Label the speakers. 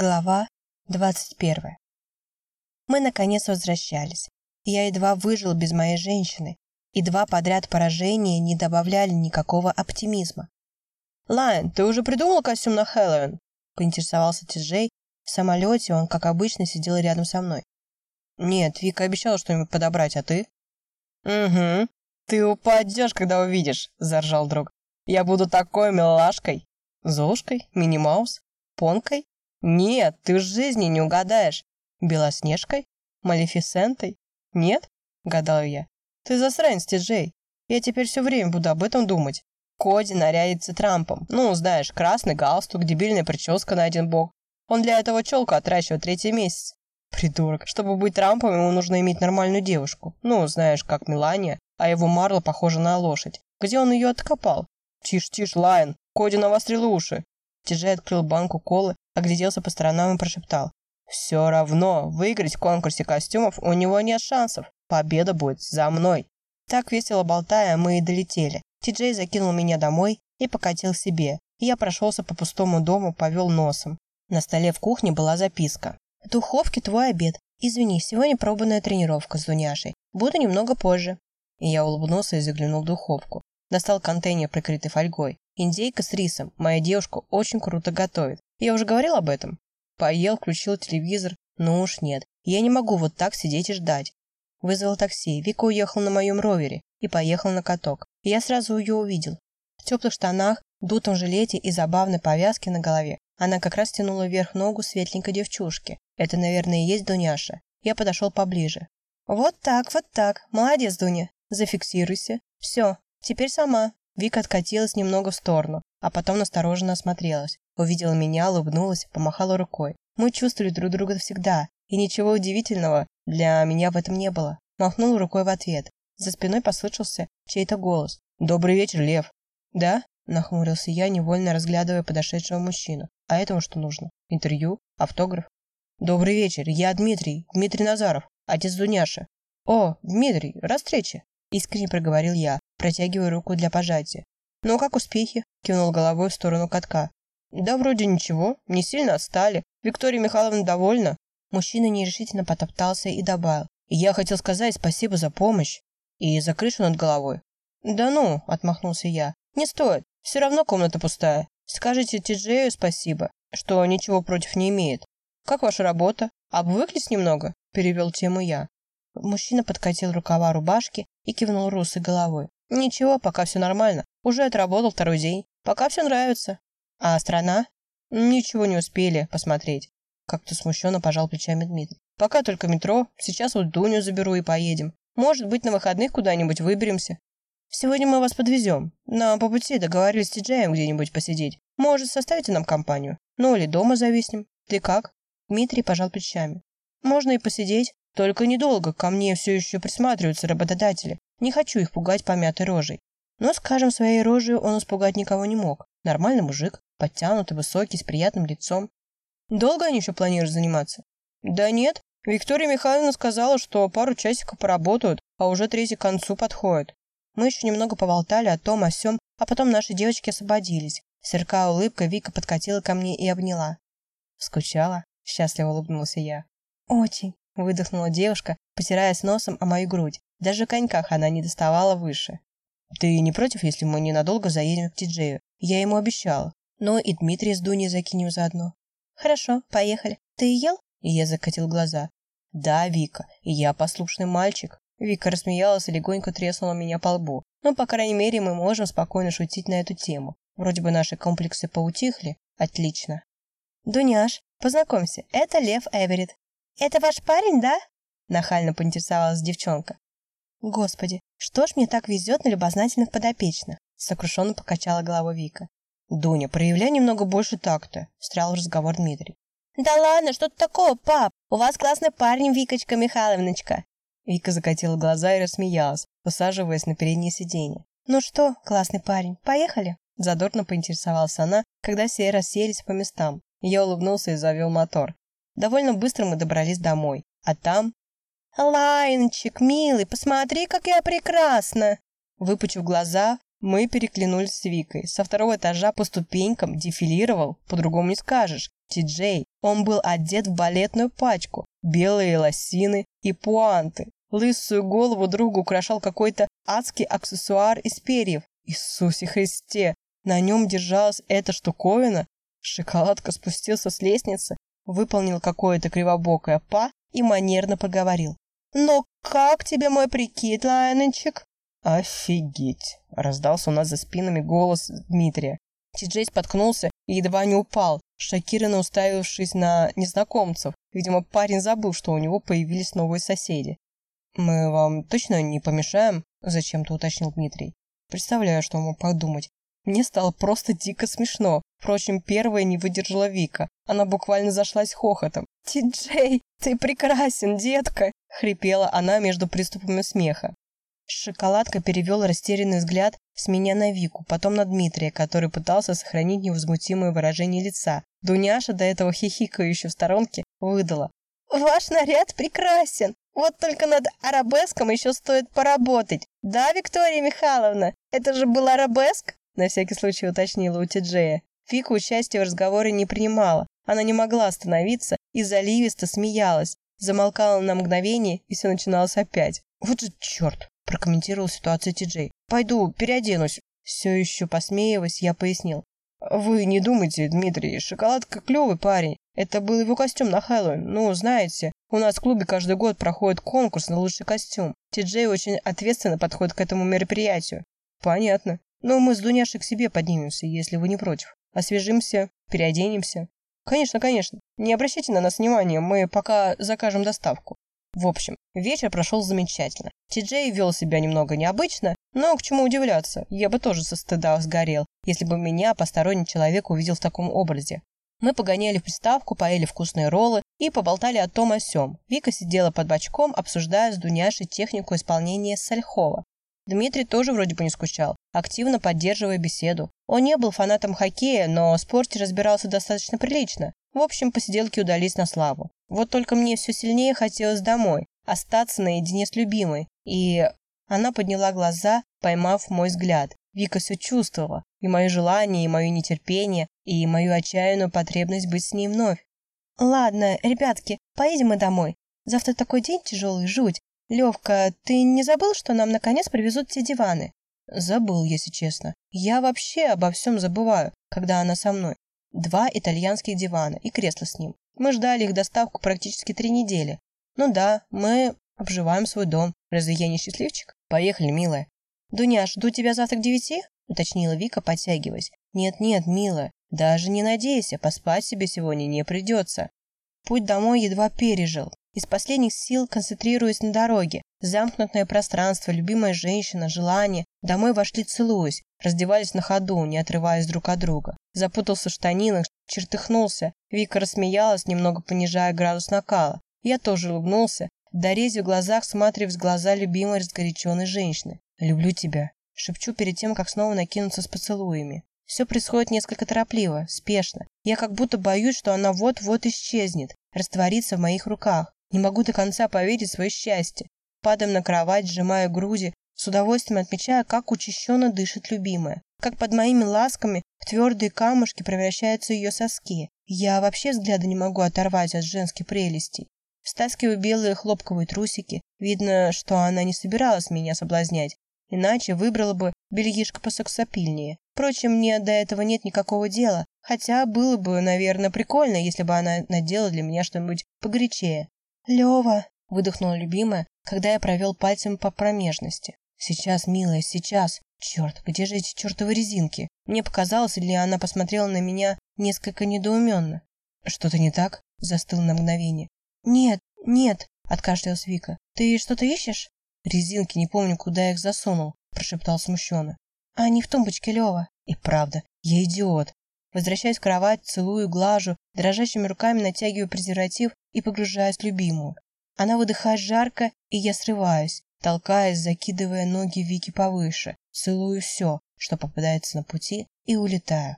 Speaker 1: Глава двадцать первая. Мы наконец возвращались. Я едва выжил без моей женщины, и два подряд поражения не добавляли никакого оптимизма.
Speaker 2: «Лайн, ты уже придумал костюм на Хэллоуин?» – поинтересовался Ти-Джей. В самолете он, как обычно, сидел рядом со мной. «Нет, Вика обещала что-нибудь подобрать, а ты?»
Speaker 3: «Угу. Ты упадешь, когда увидишь», – заржал друг. «Я буду такой милашкой».
Speaker 2: «Золушкой? Мини-маус? Понкой?»
Speaker 3: Нет, ты в жизни не угадаешь. Белоснежкой? Малефисентой? Нет? Гадал я. Ты засранец, Джей. Я теперь все время буду об этом думать. Коди нарядится Трампом. Ну, знаешь, красный галстук, дебильная прическа на один бок. Он для этого челку отращивает третий месяц. Придурок. Чтобы быть Трампом, ему нужно иметь нормальную девушку. Ну, знаешь, как Мелания, а его Марла похожа на лошадь. Где он ее откопал? Тише, тише, Лайн. Коди навострил уши. Тиджей открыл банку колы, огляделся по сторонам и прошептал. «Все равно, выиграть в конкурсе костюмов у него нет шансов. Победа будет за мной». Так весело болтая, мы и долетели. Тиджей закинул меня домой и покатил себе. Я прошелся по пустому дому, повел носом. На столе в кухне была записка.
Speaker 1: «В духовке твой обед. Извини, сегодня пробная тренировка с Дуняшей. Буду немного позже».
Speaker 2: И я улыбнулся и заглянул в духовку. Достал контейнер, прикрытый фольгой. Индейка с рисом. Моя девушка очень круто готовит. Я уже говорил об этом? Поел, включил телевизор. Ну уж нет. Я не могу вот так сидеть и ждать. Вызвал такси. Вика уехал на моем ровере и поехал на каток. Я сразу ее увидел. В теплых штанах, дутом жилете и забавной повязке на голове. Она как раз тянула вверх ногу светленькой девчушки. Это, наверное, и есть Дуняша. Я подошел поближе.
Speaker 1: «Вот так, вот так. Молодец, Дуня. Зафиксируйся. Все, теперь сама».
Speaker 2: Вика откатилась немного в сторону, а потом настороженно осмотрелась. Увидела меня, улыбнулась, помахала рукой. Мы чувствовали друг друга всегда, и ничего удивительного для меня в этом не было. Махнул рукой в ответ. За спиной послышался чей-то голос. «Добрый вечер, Лев!» «Да?» – нахмурился я, невольно разглядывая подошедшего мужчину. «А этому что нужно? Интервью? Автограф?» «Добрый вечер, я Дмитрий, Дмитрий Назаров, отец Дуняши». «О, Дмитрий, раз встречи!» – искренне проговорил я, протягивая руку для пожатия. «Ну, как успехи?» – кивнул головой в сторону катка. «Да вроде ничего, не сильно отстали. Виктория Михайловна довольна». Мужчина нерешительно потоптался и добавил. «Я хотел сказать спасибо за помощь и за крышу над головой». «Да ну», – отмахнулся я, – «не стоит. Все равно комната пустая. Скажите Тиджею спасибо, что ничего против не имеет. Как ваша работа? Обвыклись немного?» – перевел тему я.
Speaker 1: Мужчина подкатил рукава рубашки и кивнул русой головой.
Speaker 2: Ничего, пока все нормально. Уже отработал второй день. Пока все нравится. А страна? Ничего не успели посмотреть. Как-то смущенно пожал плечами Дмитрий. Пока только метро. Сейчас вот Дуню заберу и поедем. Может быть, на выходных куда-нибудь выберемся. Сегодня мы вас подвезем. На по пути договорились с Тиджаем где-нибудь посидеть. Может, составите нам компанию? Ну или дома зависнем. Ты как?
Speaker 1: Дмитрий пожал плечами.
Speaker 2: Можно и посидеть. Только недолго. Ко мне все еще присматриваются работодатели. Не хочу их пугать помятой рожей. Но, скажем, своей рожей он испугать никого не мог. Нормальный мужик, подтянутый, высокий, с приятным лицом. Долго они еще планируют заниматься? Да нет. Виктория Михайловна сказала, что пару часиков поработают, а уже третий к концу подходит. Мы еще немного поболтали о том, о сём, а потом наши девочки освободились. Сверкая улыбкой, Вика подкатила ко мне и обняла. «Скучала?» – счастливо улыбнулся я.
Speaker 1: «Очень», –
Speaker 2: выдохнула девушка, потираясь носом о мою грудь. Даже коньках она не доставала выше. Ты не против, если мы ненадолго заедем к Тиджею? Я ему обещала. Но и Дмитрия с Дуней закинем заодно.
Speaker 1: Хорошо, поехали. Ты ел?
Speaker 2: И я закатил глаза. Да, Вика, я послушный мальчик. Вика рассмеялась и легонько треснула меня по лбу. Но, по крайней мере, мы можем спокойно шутить на эту тему. Вроде бы наши комплексы поутихли. Отлично.
Speaker 1: Дуняш, познакомься, это Лев Эверетт. Это ваш парень, да? Нахально поинтересовалась девчонка. Господи, что ж мне так везет на любознательных подопечных? Сокрушенно покачала головой Вика.
Speaker 2: Дуня, проявляй немного больше такта, встрял в разговор Дмитрий.
Speaker 1: Да ладно, что-то такого, пап. У вас классный парень, Викочка Михайловночка.
Speaker 2: Вика закатила глаза и рассмеялась, усаживаясь на переднее сиденье.
Speaker 1: Ну что, классный парень, поехали?
Speaker 2: Задорно поинтересовалась она, когда все расселись по местам. Я улыбнулся и завел мотор. Довольно быстро мы добрались домой, а там
Speaker 1: «Лайнчик, милый, посмотри, как я прекрасна!»
Speaker 2: Выпучив глаза, мы переглянулись с Викой. Со второго этажа по ступенькам дефилировал, по-другому не скажешь, Ти-Джей. Он был одет в балетную пачку, белые лосины и пуанты. Лысую голову друга украшал какой-то адский аксессуар из перьев. Иисусе Христе! На нем держалась эта штуковина. Шоколадка спустился с лестницы, выполнил какое-то кривобокое па и манерно поговорил. «Ну, как тебе мой прикид, Лайненчик?» «Офигеть!» — раздался у нас за спинами голос Дмитрия. Ти-Джей споткнулся и едва не упал, шокированно уставившись на незнакомцев. Видимо, парень забыл, что у него появились новые соседи. «Мы вам точно не помешаем?» – зачем-то уточнил Дмитрий. Представляю, что он мог подумать. Мне стало просто дико смешно. Впрочем, первая не выдержала Вика. Она буквально зашлась хохотом. «Ти-Джей, ты прекрасен, детка!» – хрипела она между приступами смеха. Шоколадка перевел растерянный взгляд с меня на Вику, потом на Дмитрия, который пытался сохранить невозмутимое выражение лица. Дуняша, до этого хихикающая в сторонке, выдала. «Ваш наряд прекрасен! Вот только над арабеском еще стоит поработать. Да, Виктория Михайловна? Это же был арабеск?» На всякий случай уточнила у Тиджея. Вика участия в разговоре не принимала. Она не могла остановиться и заливисто смеялась. Замолкала на мгновение, и все начиналось опять. «Вот же черт!» прокомментировал ситуацию Ти-Джей. «Пойду переоденусь». Все еще посмеиваясь, я пояснил. «Вы не думайте, Дмитрий, шоколадка клевый парень. Это был его костюм на Хэллоуин. Ну, знаете, у нас в клубе каждый год проходит конкурс на лучший костюм. Ти-Джей очень ответственно подходит к этому мероприятию». «Понятно. Но мы с Дуняшей к себе поднимемся, если вы не против. Освежимся, переоденемся». «Конечно, конечно. Не обращайте на нас внимания, мы пока закажем доставку». В общем, вечер прошел замечательно. Ти-Джей вел себя немного необычно, но к чему удивляться, я бы тоже со стыда сгорел, если бы меня посторонний человек увидел в таком образе. Мы погоняли в приставку, поели вкусные роллы и поболтали о том о сём. Вика сидела под бочком, обсуждая с Дуняшей технику исполнения Сальхова. Дмитрий тоже вроде бы не скучал, активно поддерживая беседу. Он не был фанатом хоккея, но в спорте разбирался достаточно прилично. В общем, посиделки удались на славу. Вот только мне все сильнее хотелось домой, остаться наедине с любимой. И она подняла глаза, поймав мой взгляд. Вика все чувствовала, и мое желание, и мое нетерпение, и мою отчаянную потребность быть с ней вновь. «Ладно, ребятки, поедем мы домой. Завтра такой день тяжелый, жуть. Левка, ты не забыл, что нам наконец привезут те диваны?» Забыл, если честно. Я вообще обо всем забываю, когда она со мной. Два итальянских дивана и кресло с ним. Мы ждали их доставку практически три недели. Ну да, мы обживаем свой дом. Разве я не счастливчик? Поехали, милая. Дуня, жду тебя завтра к девяти? Уточнила Вика, подтягиваясь. Нет-нет, милая, даже не надейся, поспать себе сегодня не придется. Путь домой едва пережил. Из последних сил концентрируясь на дороге. Замкнутое пространство, любимая женщина, желание. Домой вошли целуясь, раздевались на ходу, не отрываясь друг от друга. Запутался в штанинах, чертыхнулся. Вика рассмеялась, немного понижая градус накала. Я тоже улыбнулся, дорезив в глазах, всматриваясь в глаза любимой разгоряченной женщины. «Люблю тебя», — шепчу перед тем, как снова накинуться с поцелуями. Все происходит несколько торопливо, спешно. Я как будто боюсь, что она вот-вот исчезнет, растворится в моих руках. Не могу до конца поверить в свое счастье. Падаем на кровать, сжимая груди, с удовольствием отмечая, как учащенно дышит любимая. Как под моими ласками в твердые камушки превращаются ее соски. Я вообще взгляда не могу оторвать от женских прелестей. Стаскиваю белые хлопковые трусики. Видно, что она не собиралась меня соблазнять. Иначе выбрала бы бельишко посексапильнее. Впрочем, мне до этого нет никакого дела. Хотя было бы, наверное, прикольно, если бы она надела для меня что-нибудь погорячее. «Лёва!» — выдохнула любимая, когда я провел пальцем по промежности. «Сейчас, милая, сейчас! Черт, где же эти чертовы резинки?» Мне показалось, или она посмотрела на меня несколько недоуменно. «Что-то не так?» — застыл на мгновение. «Нет, нет!» — откашлялась Вика. «Ты что-то ищешь?» «Резинки, не помню, куда я их засунул», — прошептал смущенно. «Они в тумбочке, Лёва». «И правда, я идиот. Возвращаюсь в кровать, целую, глажу, дрожащими руками натягиваю презерватив и погружаюсь в любимую. Она выдыхает жарко, и я срываюсь, толкаясь, закидывая ноги Вики повыше, целую все, что попадается на пути, и улетаю.